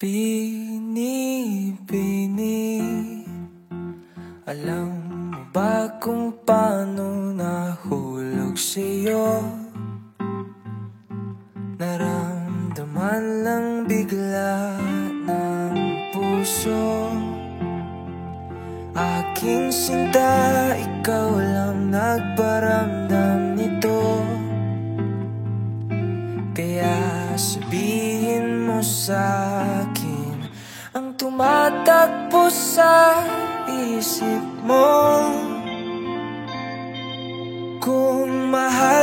Bini-bini Alam mo ba kung paano nahulog sa'yo? Naramdaman lang bigla ng puso. Aking sinta, ikaw lang nagparamdam nito. Kaya sabihin mo sa'yo tumatakbo sa isip mo. Kung mahal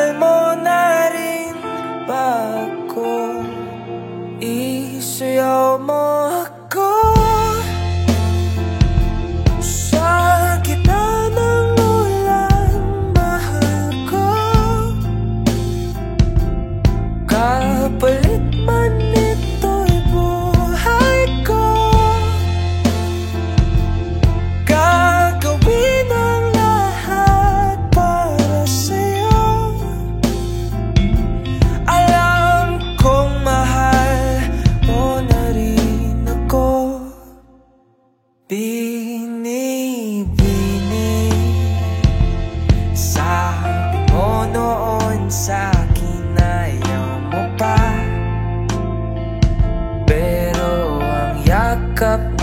up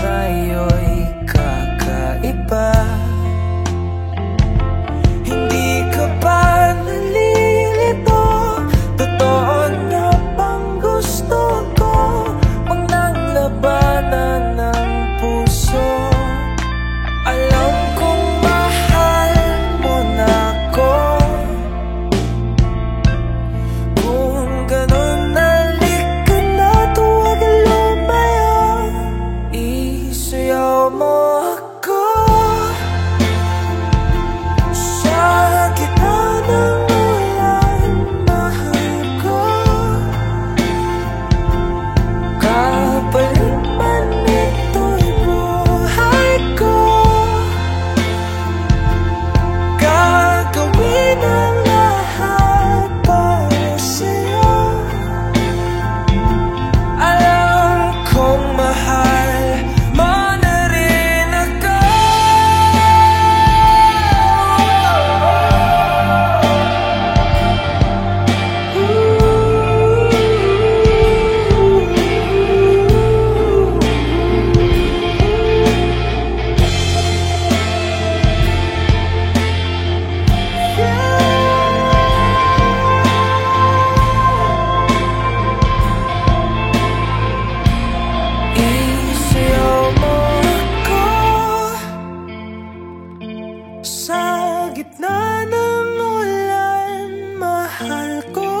gitna ng ulan, mahal ko.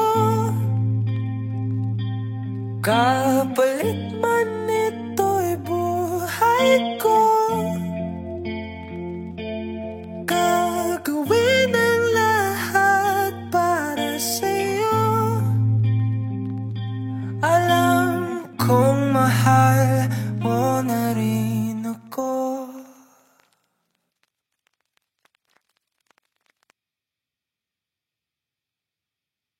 Kapalit man ito'y buhay ko. Gagawin ang lahat para sa'yo. Alam kong mahal